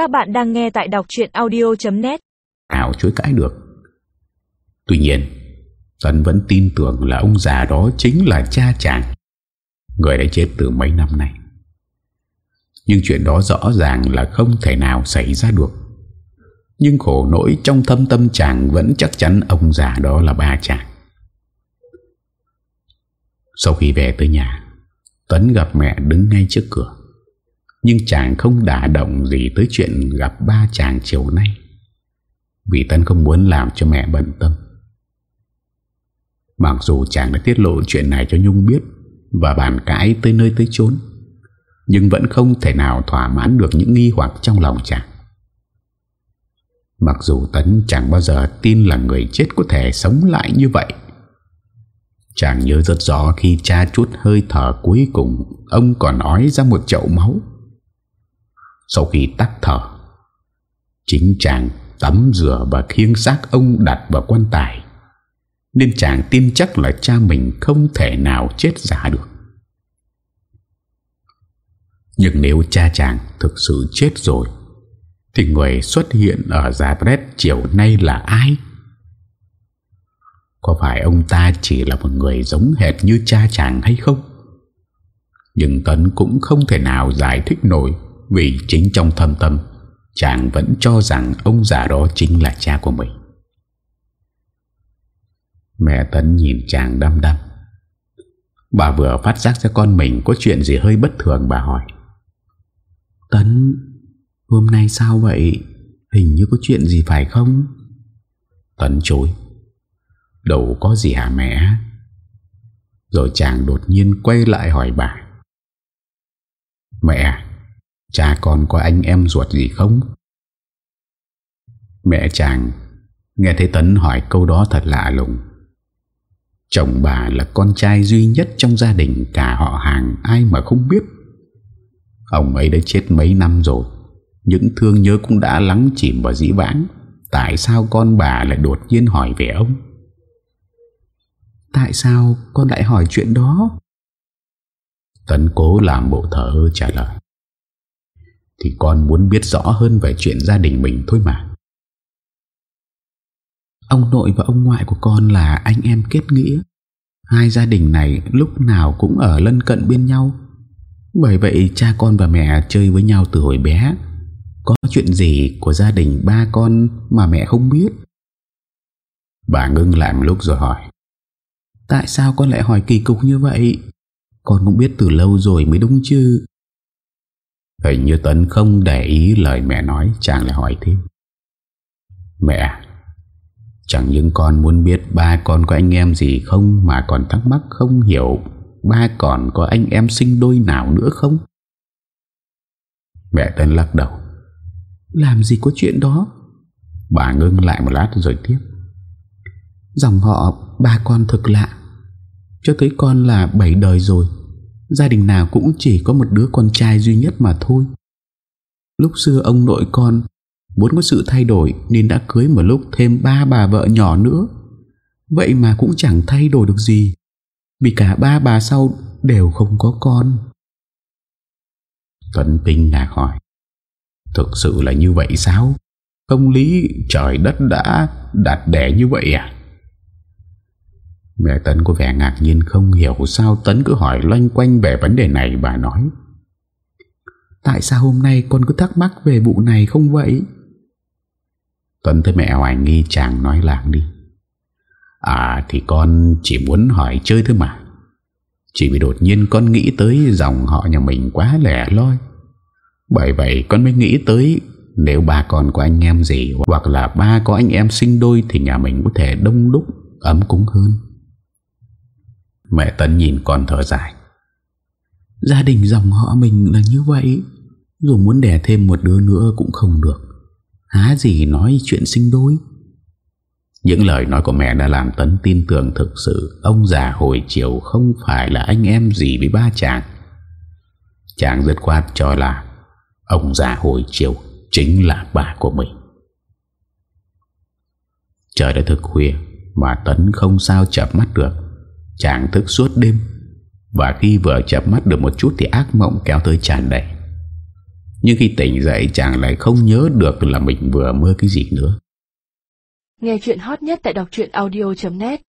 Các bạn đang nghe tại đọc chuyện audio.net Ảo chối cãi được. Tuy nhiên, Tân vẫn tin tưởng là ông già đó chính là cha chàng. Người đã chết từ mấy năm nay. Nhưng chuyện đó rõ ràng là không thể nào xảy ra được. Nhưng khổ nỗi trong thâm tâm chàng Vẫn chắc chắn ông già đó là ba chàng. Sau khi về tới nhà, Tấn gặp mẹ đứng ngay trước cửa. Nhưng chàng không đả động gì tới chuyện gặp ba chàng chiều nay. Vì Tấn không muốn làm cho mẹ bận tâm. Mặc dù chàng đã tiết lộ chuyện này cho Nhung biết Và bàn cãi tới nơi tới chốn, Nhưng vẫn không thể nào thỏa mãn được những nghi hoặc trong lòng chàng. Mặc dù Tấn chẳng bao giờ tin là người chết có thể sống lại như vậy, Chàng nhớ rất rõ khi cha chút hơi thở cuối cùng, Ông còn nói ra một chậu máu. Sau khi tắt thở, Chính chàng tắm rửa và khiêng xác ông đặt vào quan tài, Nên chàng tin chắc là cha mình không thể nào chết giả được Nhưng nếu cha chàng thực sự chết rồi, Thì người xuất hiện ở Zabret chiều nay là ai? Có phải ông ta chỉ là một người giống hệt như cha chàng hay không? Nhưng Tấn cũng không thể nào giải thích nổi vì chính trong thâm tâm, Chàng vẫn cho rằng ông già đó chính là cha của mình. Mẹ Tấn nhìn chàng đăm đăm. Bà vừa phát giác ra con mình có chuyện gì hơi bất thường, bà hỏi. Tấn, Hôm nay sao vậy? Hình như có chuyện gì phải không? Tấn chối. Đâu có gì hả mẹ? Rồi chàng đột nhiên quay lại hỏi bà. Mẹ Cha con có anh em ruột gì không? Mẹ chàng Nghe thấy Tấn hỏi câu đó thật lạ lùng. Chồng bà là con trai duy nhất trong gia đình, Cả họ hàng ai mà không biết. Ông ấy đã chết mấy năm rồi, Những thương nhớ cũng đã lắng chìm vào dĩ vãng. Tại sao con bà lại đột nhiên hỏi về ông? Tại sao con lại hỏi chuyện đó? Tấn cố làm bộ thở trả lời. Thì con muốn biết rõ hơn về chuyện gia đình mình thôi mà. Ông nội và ông ngoại của con là anh em kết nghĩa. Hai gia đình này lúc nào cũng ở lân cận bên nhau. Bởi vậy cha con và mẹ chơi với nhau từ hồi bé. Có chuyện gì của gia đình ba con mà mẹ không biết? Bà ngưng lại một lúc rồi hỏi. Tại sao con lại hỏi kỳ cục như vậy? Con cũng biết từ lâu rồi mới đúng chứ. Hình như Tấn không để ý lời mẹ nói Chàng lại hỏi thêm. Mẹ Chẳng những con muốn biết ba con có anh em gì không Mà còn thắc mắc không hiểu Ba còn có anh em sinh đôi nào nữa không? Mẹ Tân lắc đầu. Làm gì có chuyện đó? Bà ngưng lại một lát rồi tiếp. Dòng họ ba con thực lạ. Cho tới con là bảy đời rồi Gia đình nào cũng chỉ có một đứa con trai duy nhất mà thôi. Lúc xưa ông nội con Muốn có sự thay đổi Nên đã cưới một lúc thêm ba bà vợ nhỏ nữa. Vậy mà cũng chẳng thay đổi được gì, Vì cả ba bà sau đều không có con. Tuấn kinh ngạc hỏi, Thực sự là như vậy sao? Công lý trời đất đã đặt đẻ như vậy à? Mẹ Tấn có vẻ ngạc nhiên không hiểu sao Tấn cứ hỏi loanh quanh về vấn đề này bà nói, Tại sao hôm nay con cứ thắc mắc về vụ này không vậy? Tuấn thấy mẹ hoài nghi, chàng nói làng đi À thì con chỉ muốn hỏi chơi thôi mà. Chỉ vì đột nhiên con nghĩ tới dòng họ nhà mình quá lẻ loi. Bởi vậy con mới nghĩ tới Nếu ba con có anh em gì Hoặc là ba có anh em sinh đôi Thì nhà mình có thể đông đúc, Ấm cúng hơn. Mẹ Tấn nhìn con thở dài. Gia đình dòng họ mình là như vậy. Dù muốn đẻ thêm một đứa nữa cũng không được. Há gì nói chuyện sinh đôi. Những lời nói của mẹ đã làm Tấn tin tưởng thực sự Ông già hồi chiều không phải là anh em gì với ba chàng. Chàng dứt khoát cho là Ông già hồi chiều chính là bà của mình. Trời đã thực khuya Mà Tấn không sao chập mắt được. Chàng thức suốt đêm. Và khi vừa chập mắt được một chút Thì ác mộng kéo tới tràn đầy. Nhưng khi tỉnh dậy, chàng lại không nhớ được là mình vừa mơ cái gì nữa. Nghe chuyện hot nhất tại đọc audio.net